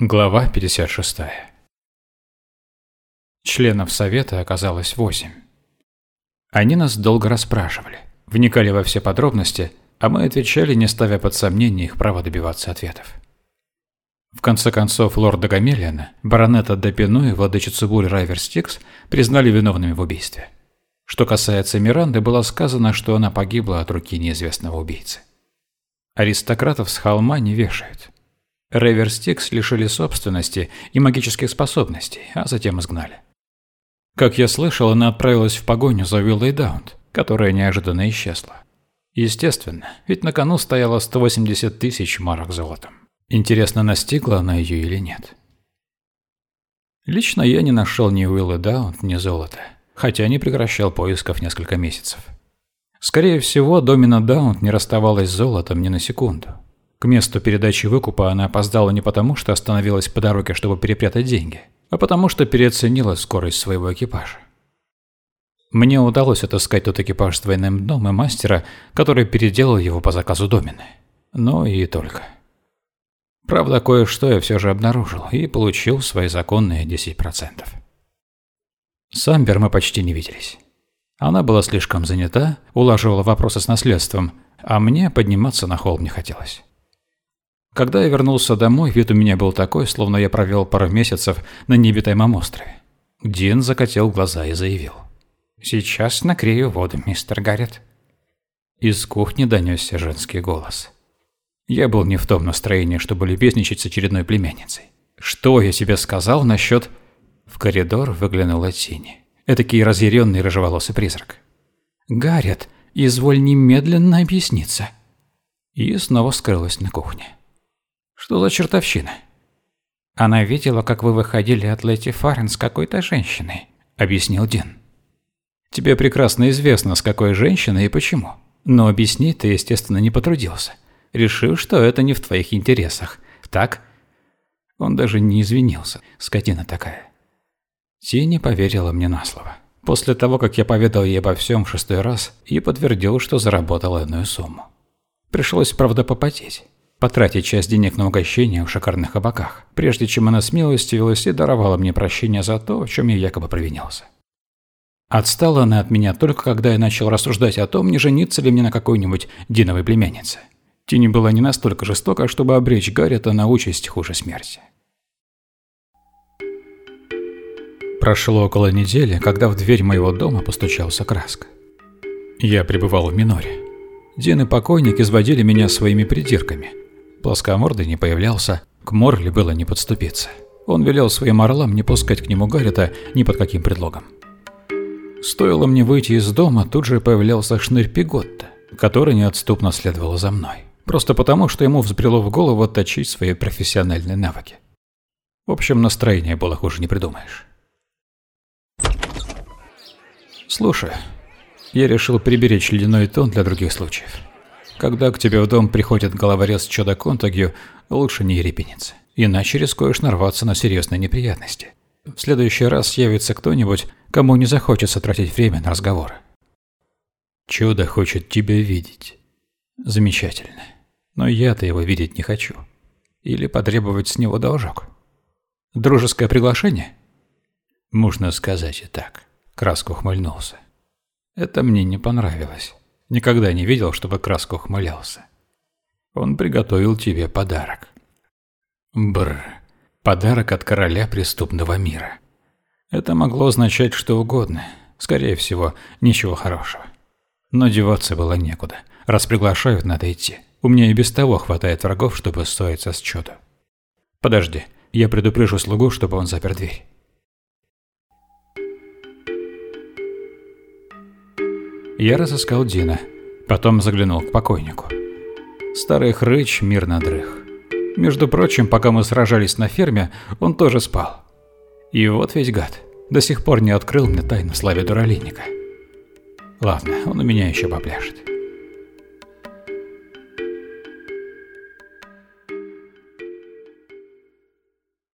Глава 56. Членов совета оказалось восемь. Они нас долго расспрашивали, вникали во все подробности, а мы отвечали, не ставя под сомнение их право добиваться ответов. В конце концов, лорда Гамелиана, баронета Депину и владычицу Буль Райверстикс признали виновными в убийстве. Что касается Миранды, было сказано, что она погибла от руки неизвестного убийцы. Аристократов с холма не вешают. Реверстикс лишили собственности и магических способностей, а затем изгнали. Как я слышал, она отправилась в погоню за Виллой Даунт, которая неожиданно исчезла. Естественно, ведь на кону стояло 180 тысяч марок золотом. Интересно, настигла она ее или нет. Лично я не нашел ни Уиллы Даунт, ни золота, хотя не прекращал поисков несколько месяцев. Скорее всего, Домина Даунт не расставалась с золотом ни на секунду. К месту передачи выкупа она опоздала не потому, что остановилась по дороге, чтобы перепрятать деньги, а потому что переоценила скорость своего экипажа. Мне удалось отыскать тот экипаж с двойным дном и мастера, который переделал его по заказу Домины. Но и только. Правда, кое-что я все же обнаружил и получил свои законные 10%. С Амбер мы почти не виделись. Она была слишком занята, улаживала вопросы с наследством, а мне подниматься на холм не хотелось. Когда я вернулся домой, вид у меня был такой, словно я провел пару месяцев на необитаемом острове. Дин закатил глаза и заявил. «Сейчас накрею воду, мистер Гаррет». Из кухни донесся женский голос. Я был не в том настроении, чтобы любезничать с очередной племянницей. Что я тебе сказал насчет... В коридор выглянула тень. Этакий разъяренный рыжеволосый призрак. «Гаррет, изволь немедленно объясниться». И снова скрылась на кухне. Что за чертовщина? Она видела, как вы выходили от Лети Фарен с какой-то женщиной, объяснил Дин. Тебе прекрасно известно, с какой женщиной и почему. Но объяснить ты, естественно, не потрудился. Решил, что это не в твоих интересах. Так? Он даже не извинился. Скотина такая. Тини поверила мне на слово. После того, как я поведал ей обо всем в шестой раз, и подтвердил, что заработал иную сумму. Пришлось, правда, попотеть потратить часть денег на угощение в шикарных кабаках, прежде чем она смилостивилась и даровала мне прощение за то, в чем я якобы провинился. Отстала она от меня только когда я начал рассуждать о том, не жениться ли мне на какой-нибудь Диновой племяннице. Тини была не настолько жестока, чтобы обречь Гарриета на участь хуже смерти. Прошло около недели, когда в дверь моего дома постучался краска. Я пребывал в миноре. Дин и покойник изводили меня своими придирками, Плоскомордый не появлялся, к Морли было не подступиться. Он велел своим орлам не пускать к нему Гаррета ни под каким предлогом. Стоило мне выйти из дома, тут же появлялся шнырь Пиготта, который неотступно следовал за мной. Просто потому, что ему взбрело в голову отточить свои профессиональные навыки. В общем, настроение было хуже не придумаешь. Слушай, я решил приберечь ледяной тон для других случаев. Когда к тебе в дом приходит головорез Чода Контагью, лучше не ерепениться. Иначе рискуешь нарваться на серьезные неприятности. В следующий раз явится кто-нибудь, кому не захочется тратить время на разговоры. Чудо хочет тебя видеть. Замечательно. Но я-то его видеть не хочу. Или потребовать с него должок. Дружеское приглашение? Можно сказать и так. Краску ухмыльнулся. Это мне не понравилось. Никогда не видел, чтобы Краско ухмылялся. Он приготовил тебе подарок. Бр. Подарок от короля преступного мира. Это могло означать что угодно. Скорее всего, ничего хорошего. Но деваться было некуда. Раз приглашают, надо идти. У меня и без того хватает врагов, чтобы ссориться с чудо. Подожди, я предупрежу слугу, чтобы он запер дверь. Я разыскал Дина, потом заглянул к покойнику. Старый хрыч мирно дрых. Между прочим, пока мы сражались на ферме, он тоже спал. И вот весь гад. До сих пор не открыл мне тайну славе дуралинника. Ладно, он у меня еще попляшет.